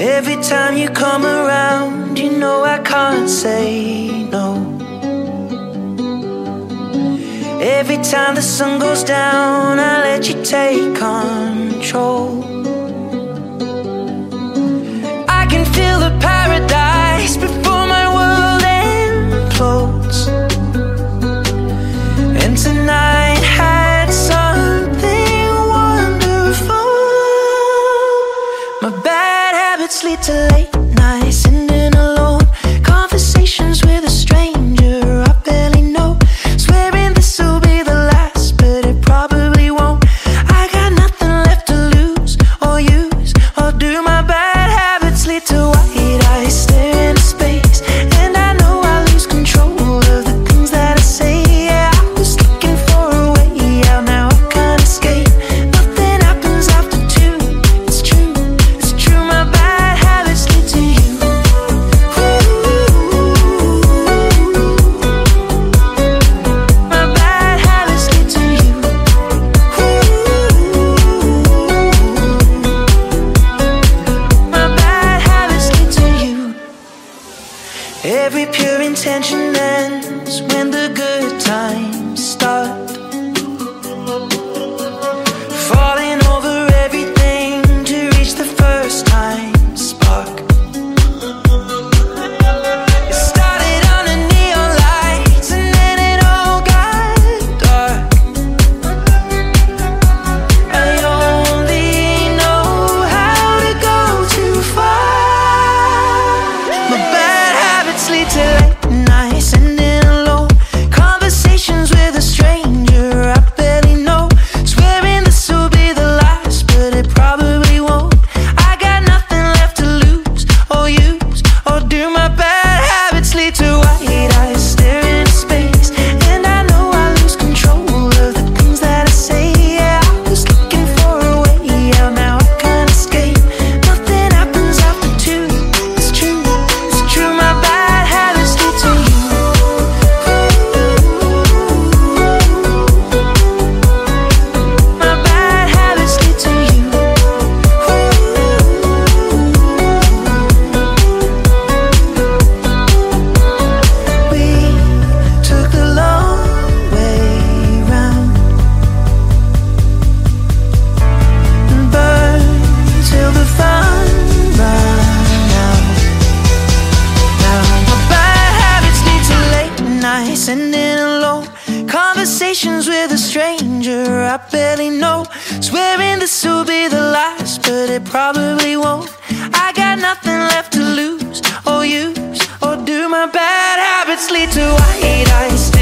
Every time you come around, you know I can't say no. Every time the sun goes down, I let you take on. Every pure intention ends when the good times start. sending alone. Conversations with a stranger I barely know. Swearing this will be the last, but it probably won't. I got nothing left to lose or use or do. My bad habits lead to white eyes.